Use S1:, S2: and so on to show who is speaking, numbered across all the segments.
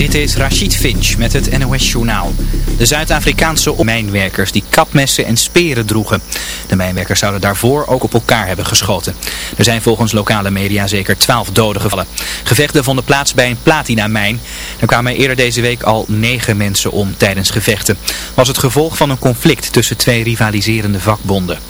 S1: Dit is Rachid Finch met het NOS-journaal. De Zuid-Afrikaanse mijnwerkers die kapmessen en speren droegen. De mijnwerkers zouden daarvoor ook op elkaar hebben geschoten. Er zijn volgens lokale media zeker twaalf doden gevallen. Gevechten vonden plaats bij een platinamijn. Er kwamen eerder deze week al negen mensen om tijdens gevechten. Was het gevolg van een conflict tussen twee rivaliserende vakbonden.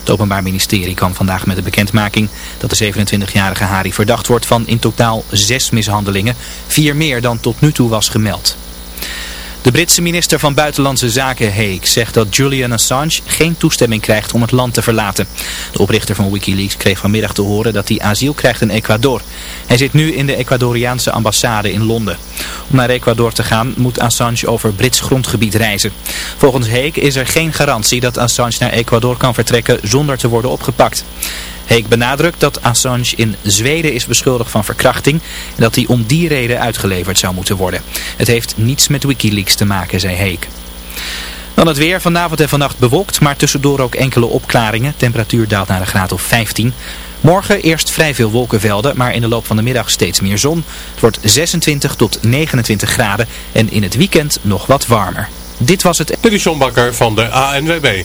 S1: Het Openbaar Ministerie kwam vandaag met de bekendmaking dat de 27-jarige Hari verdacht wordt van in totaal zes mishandelingen, vier meer dan tot nu toe was gemeld. De Britse minister van Buitenlandse Zaken Hague zegt dat Julian Assange geen toestemming krijgt om het land te verlaten. De oprichter van Wikileaks kreeg vanmiddag te horen dat hij asiel krijgt in Ecuador. Hij zit nu in de Ecuadoriaanse ambassade in Londen. Om naar Ecuador te gaan moet Assange over Brits grondgebied reizen. Volgens Hague is er geen garantie dat Assange naar Ecuador kan vertrekken zonder te worden opgepakt. Heek benadrukt dat Assange in Zweden is beschuldigd van verkrachting en dat hij om die reden uitgeleverd zou moeten worden. Het heeft niets met Wikileaks te maken, zei Heek. Dan het weer. Vanavond en vannacht bewolkt, maar tussendoor ook enkele opklaringen. Temperatuur daalt naar een graad of 15. Morgen eerst vrij veel wolkenvelden, maar in de loop van de middag steeds meer zon. Het wordt 26 tot 29 graden en in het weekend nog wat warmer. Dit was het...
S2: Bakker van de ANWB.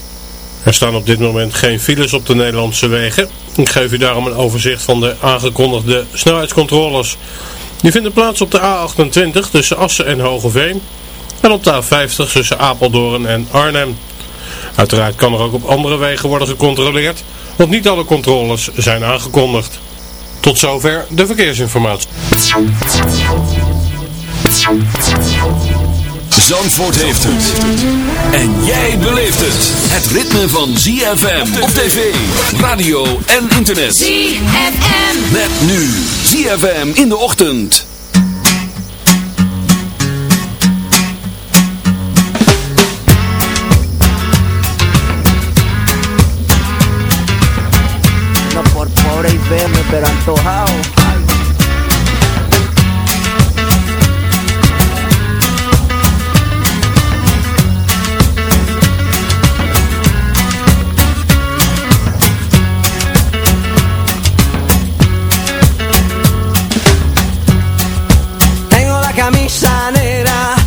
S2: Er staan op dit moment geen files op de Nederlandse wegen. Ik geef u daarom een overzicht van de aangekondigde snelheidscontroles. Die vinden plaats op de A28 tussen Assen en Hogeveen en op de A50 tussen Apeldoorn en Arnhem. Uiteraard kan er ook op andere wegen worden gecontroleerd, want niet alle controles zijn aangekondigd. Tot zover de verkeersinformatie.
S3: Zandvoort heeft het. En jij beleeft het. Het ritme van ZFM op tv, radio en internet.
S4: ZFM.
S3: Met nu ZFM in de ochtend.
S5: No por pobre y verme, pero antojado.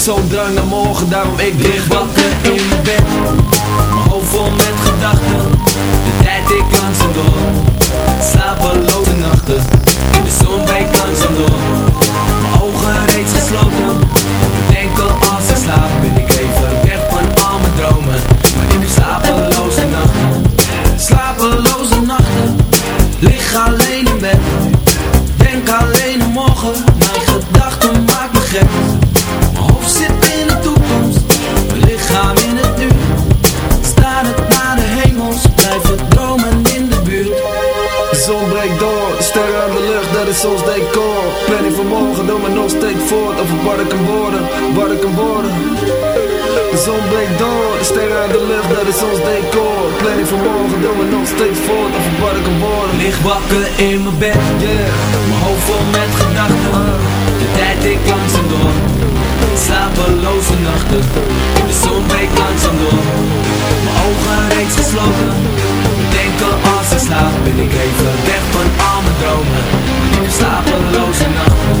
S6: Zo drang naar morgen, daarom ik dicht wakker in mijn bed.
S4: Mijn hoofd vol met gedachten.
S6: is ons decor Planning voor morgen doen we nog steeds voort Of wat ik worden.
S4: Licht wakker in mijn bed
S6: yeah.
S4: Mijn hoofd vol met gedachten. De tijd ik langzaam door. Slapeloze nachten. De zon breekt langzaam door. Mijn ogen reeds gesloten. Denken als ik slaap Ben ik even weg van al mijn dromen. Slapeloze nachten.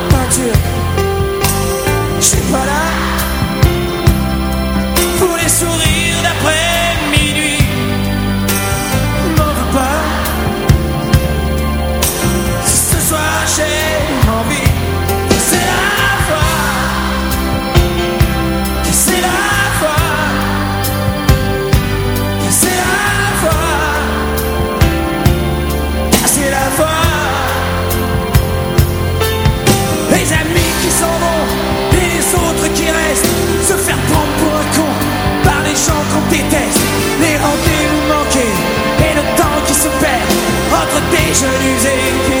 S7: introducing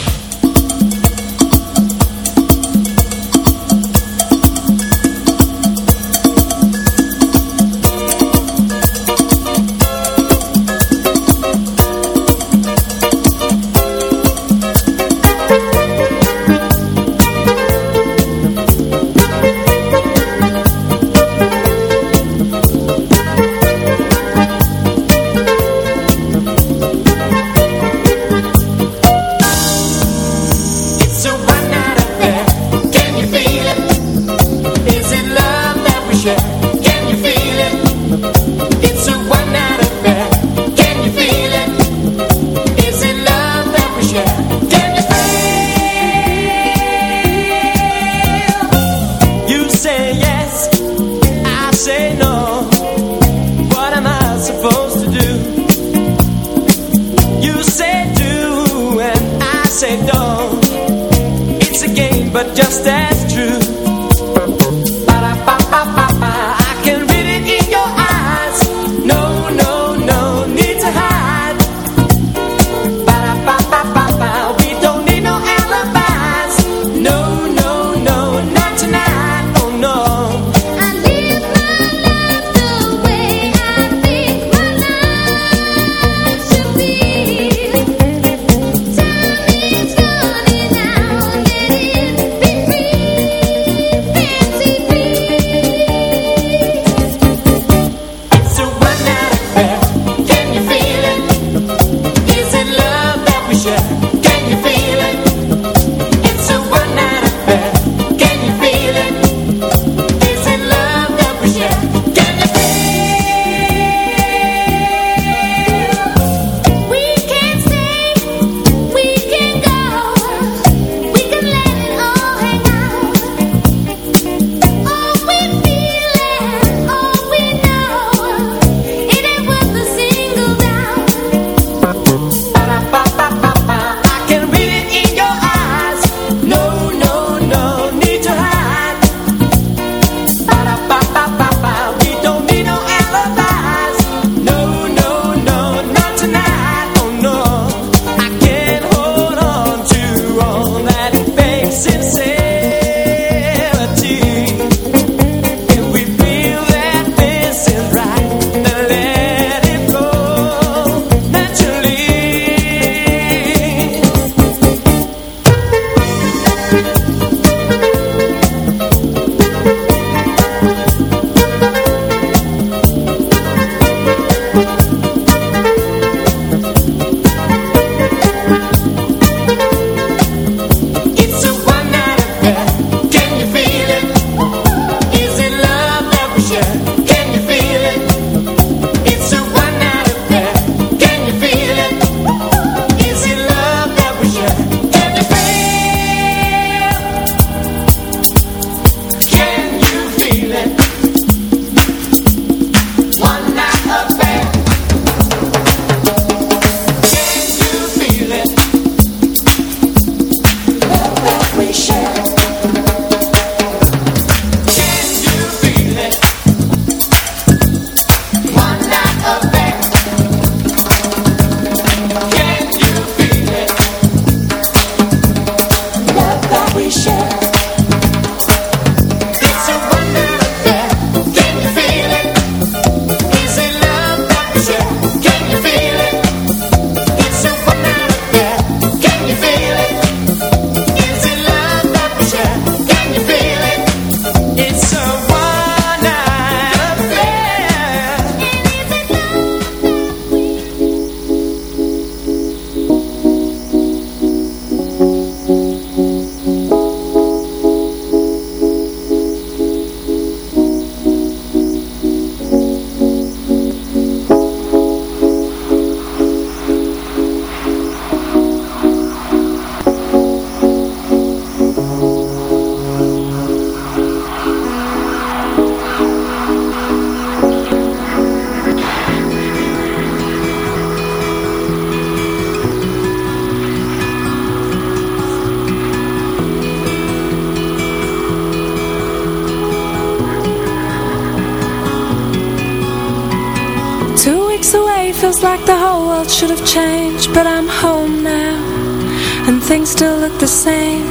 S8: Have changed, but I'm home now, and things still look the same.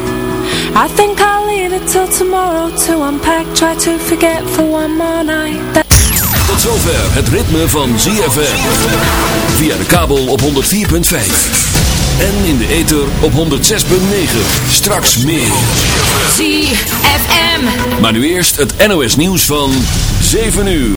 S8: I think I'll leave it till tomorrow to unpack, try to forget for one more night. That
S3: Tot zover het ritme van ZFM. Via de kabel op 104.5. En in de ether op 106.9. Straks meer.
S4: ZFM.
S3: Maar nu eerst het NOS nieuws van 7 uur.